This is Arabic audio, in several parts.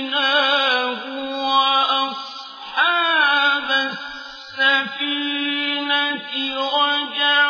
فأنجيناه وأصحاب السفينة رجعوا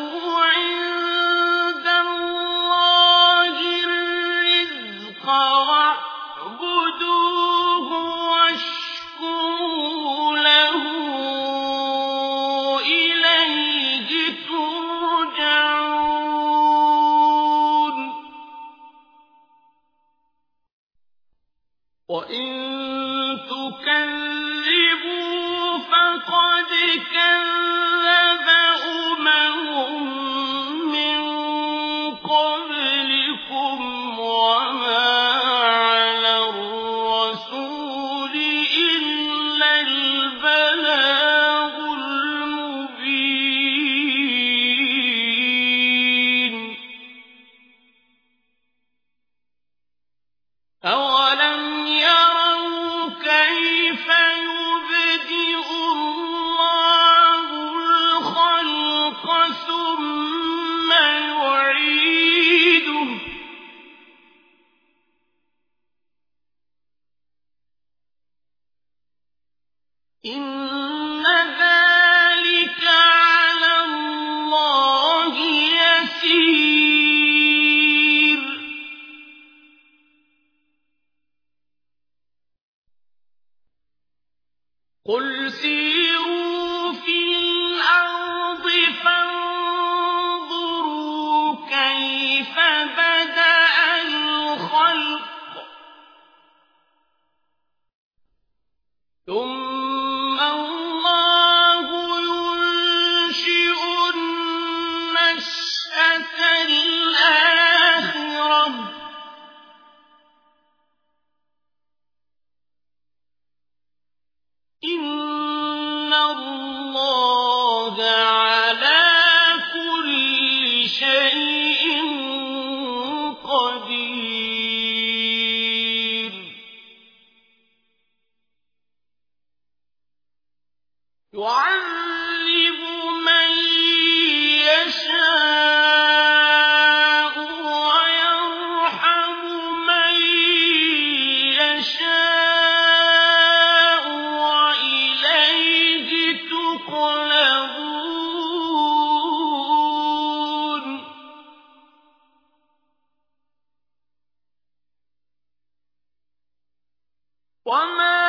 وَإِن تُكَلِّمُوا إن ذلك على الله يسير قل سير وما